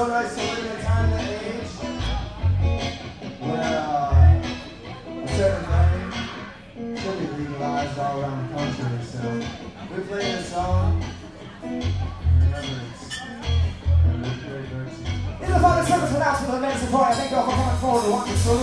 so nice to live in a time and age where uh, a certain thing should be legalized all around the country. So we play this song. Remember it's in the final service announcement of the men's Party. Thank you all for coming forward to watch this show.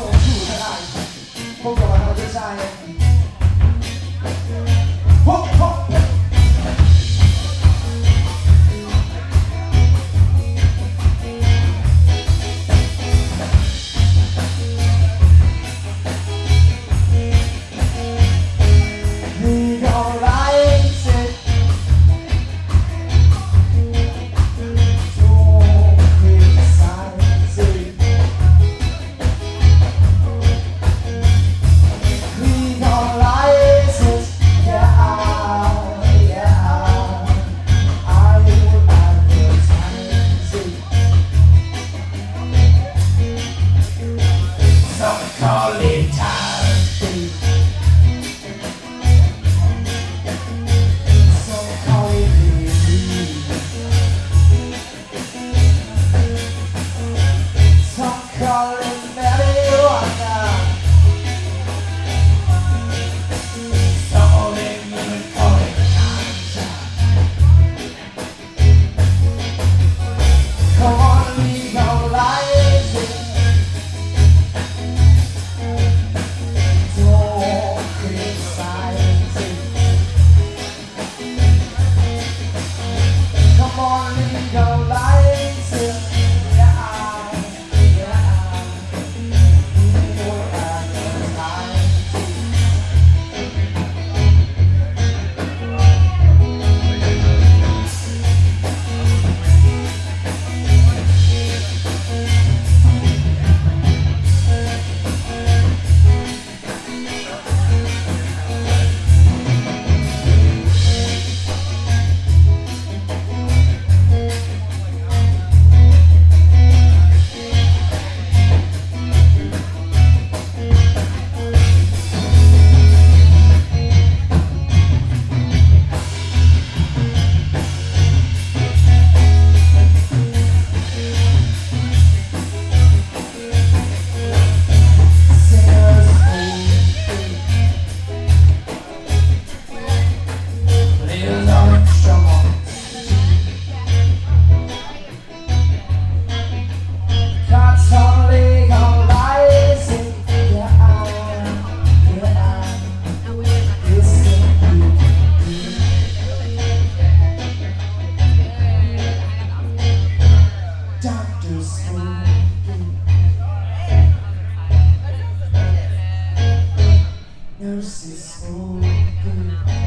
voices spoken.